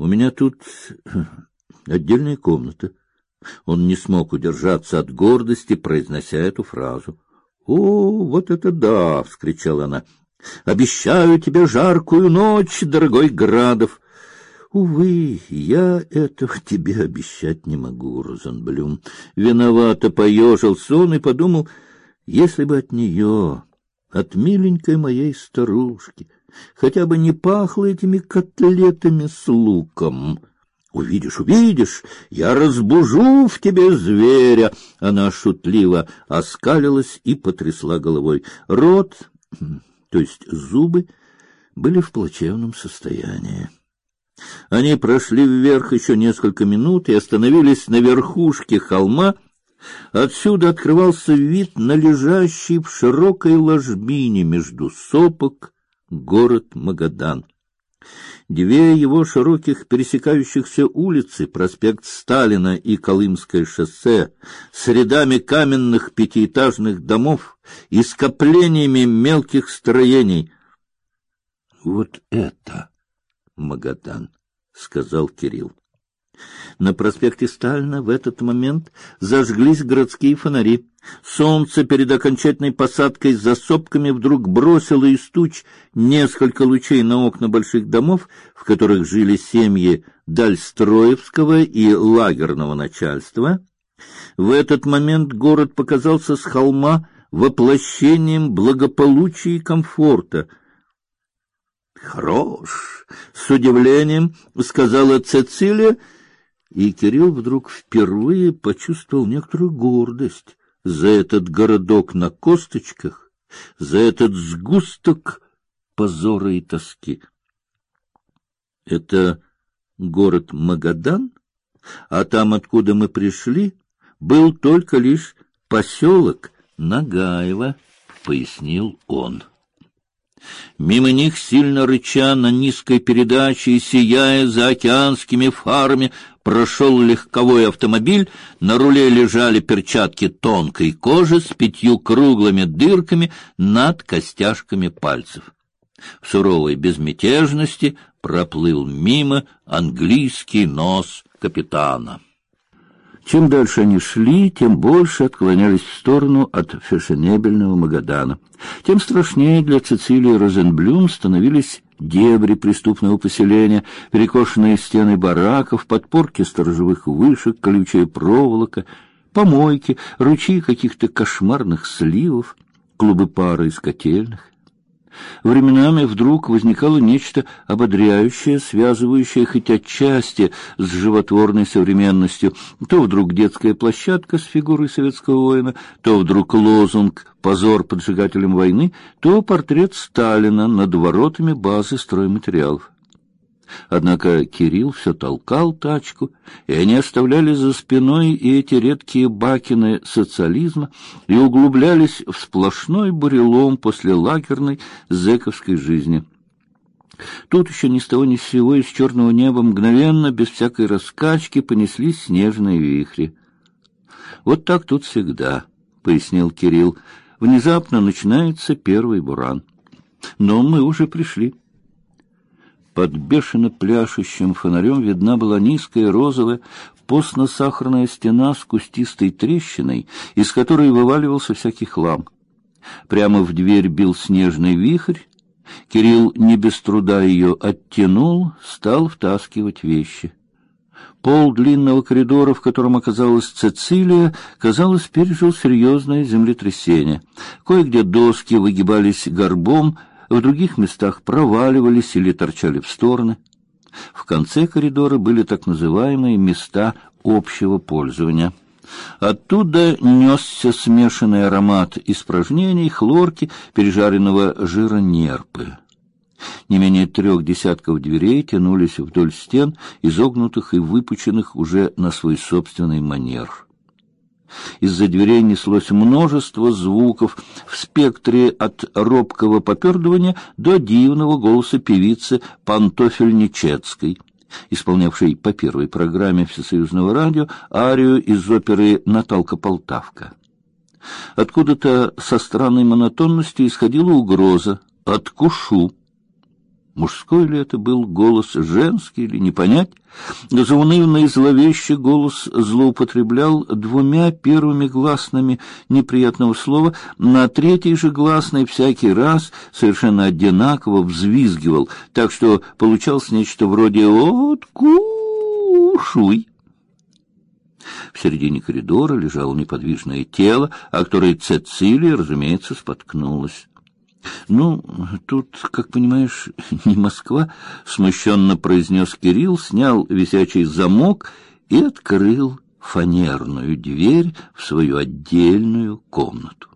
У меня тут отдельная комната. Он не смог удержаться от гордости, произнося эту фразу. О, вот это да, вскричала она. Обещаю тебе жаркую ночь, дорогой Градов. Увы, я этого тебе обещать не могу, Розенблюм. Виновато поежился он и подумал, если бы от нее, от миленькой моей старушки, хотя бы не пахло этими котлетами с луком. Увидишь, увидишь, я разбужу в тебе зверя. Она шутливо оскалилась и потрясла головой. Рот, то есть зубы, были в плачевном состоянии. Они прошли вверх еще несколько минут и остановились на верхушке холма. Отсюда открывался вид на лежащий в широкой ложбине между сопок город Магадан. Две его широких пересекающихся улицы, проспект Сталина и Колымское шоссе, с рядами каменных пятиэтажных домов и скоплениями мелких строений. Вот это Магадан, сказал Кирилл. На проспекте Сталина в этот момент зажглись городские фонари. Солнце перед окончательной посадкой за сопками вдруг бросило из туч несколько лучей на окна больших домов, в которых жили семьи Дальстроевского и лагерного начальства. В этот момент город показался с холма воплощением благополучия и комфорта — Хорош, с удивлением сказала Цецилия, и Кирилл вдруг впервые почувствовал некоторую гордость за этот городок на косточках, за этот сгусток позора и тоски. Это город Магадан, а там, откуда мы пришли, был только лишь поселок Нагаево, пояснил он. Мимо них, сильно рыча на низкой передаче и сияя за океанскими фарами, прошел легковой автомобиль, на руле лежали перчатки тонкой кожи с пятью круглыми дырками над костяшками пальцев. В суровой безмятежности проплыл мимо английский нос капитана. Чем дальше они шли, тем больше отклонялись в сторону от фешенебельного Магадана. Тем страшнее для Цицилии Розенблюм становились дебри преступного поселения, перекошенные стены бараков, подпорки сторожевых вышек, колючая проволока, помойки, ручьи каких-то кошмарных сливов, клубы пара из котельных. Временами вдруг возникало нечто ободряющее, связывающее хоть отчасти с животворной современностью. То вдруг детская площадка с фигурой советского воина, то вдруг лозунг «Позор поджигателям войны», то портрет Сталина над воротами базы стройматериалов. Однако Кирилл все толкал тачку, и они оставляли за спиной и эти редкие бакины социализма и углублялись в сплошной бурелом после лагерной зэковской жизни. Тут еще ни с того ни с сего из черного неба мгновенно, без всякой раскачки, понеслись снежные вихри. Вот так тут всегда, пояснил Кирилл. Внезапно начинается первый буран. Но мы уже пришли. Под бешено пляшущим фонарем видна была низкая розовая постно-сахарная стена с кустистой трещиной, из которой вываливался всякий хлам. Прямо в дверь бил снежный вихрь. Кирилл не без труда ее оттянул, стал втаскивать вещи. Пол длинного коридора, в котором оказалась Цицилия, казалось, пережил серьезное землетрясение. Кое-где доски выгибались горбом, в других местах проваливались или торчали в стороны. В конце коридора были так называемые места общего пользования. Оттуда несся смешанный аромат испражнений, хлорки, пережаренного жира нерпы. Не менее трех десятков дверей тянулись вдоль стен, изогнутых и выпученных уже на свой собственный манер. Из-за дверей неслось множество звуков в спектре от робкого попердывания до дивного голоса певицы Пантофельничецкой, исполнявшей по первой программе Всесоюзного радио арию из оперы «Наталка Полтавка». Откуда-то со странной монотонностью исходила угроза «Откушу». Мужской ли это был голос, женский или не понять? Заунывный зловещий голос злоупотреблял двумя первыми гласными неприятного слова, на третий же гласный всякий раз совершенно одинаково взвизгивал, так что получалось нечто вроде «Откушуй». В середине коридора лежало неподвижное тело, о которое Цецилия, разумеется, споткнулась. Ну, тут, как понимаешь, не Москва, смущенно произнес Кирилл, снял висячий замок и открыл фанерную дверь в свою отдельную комнату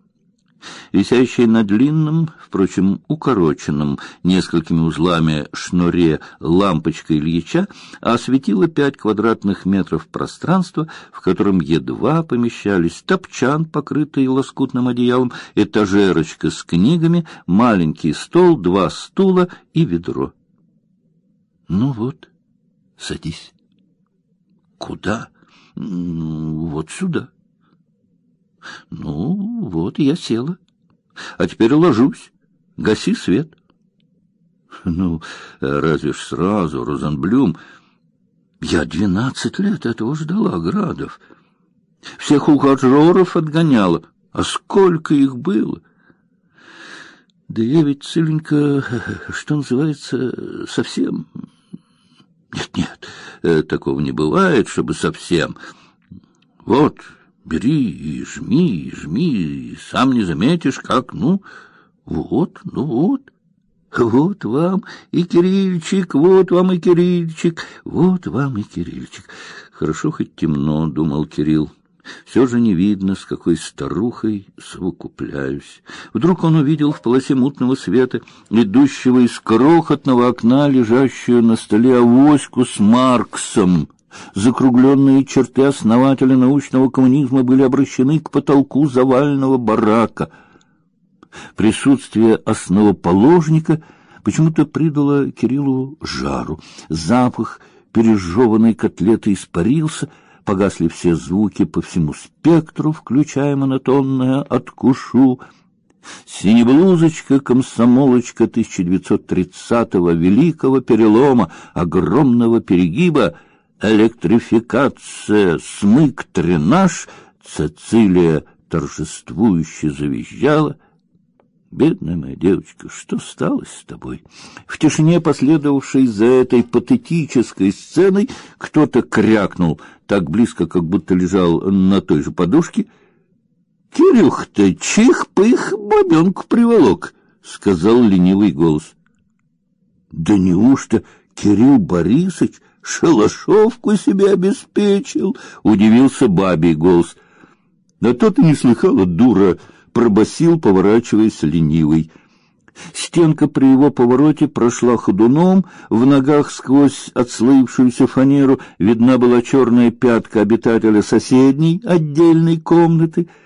висящей на длинном, впрочем, укороченном несколькими узлами шнуре лампочка Ильича осветила пять квадратных метров пространства, в котором едва помещались топчан, покрытый лоскутным одеялом, этажерочка с книгами, маленький стол, два стула и ведро. Ну вот, садись. Куда? Вот сюда. Ну, вот я села. А теперь ложусь. Гаси свет. Ну, разве ж сразу, Розенблюм? Я двенадцать лет этого ждала, Градов. Всех ухажеров отгоняла. А сколько их было? Да я ведь, Целенька, что называется, совсем... Нет, нет, э, такого не бывает, чтобы совсем. Вот, Бери и жми, и жми, и сам не заметишь, как, ну, вот, ну вот. Вот вам и Кирильчик, вот вам и Кирильчик, вот вам и Кирильчик. Хорошо хоть темно, думал Кирилл. Все же не видно, с какой старухой совокупляюсь. Вдруг он увидел в полосе мутного света, идущего из крохотного окна, лежащую на столе авоську с Марксом. Закругленные черты основателя научного коммунизма были обращены к потолку заваленного барака. Присутствие основоположника почему-то придало Кириллу жару. Запах пережеванной котлеты испарился, погасли все звуки по всему спектру, включая монотонное «откушу». Синеблузочка, комсомолочка 1930-го, великого перелома, огромного перегиба — электрификация, смык, тренаж, Цицилия торжествующе завизжала. Бедная моя девочка, что стало с тобой? В тишине, последовавшей за этой патетической сценой, кто-то крякнул так близко, как будто лежал на той же подушке. Кирюх-то чих-пых бабенку приволок, сказал ленивый голос. Да неужто Кирилл Борисович шалашовку себе обеспечил, удивился бабий голос. Да то ты не слыхала, дура, пробасил, поворачиваясь ленивый. Стенка при его повороте прошла ходуном, в ногах сквозь отслоившуюся фанеру видна была черная пятка обитателя соседней отдельной комнаты —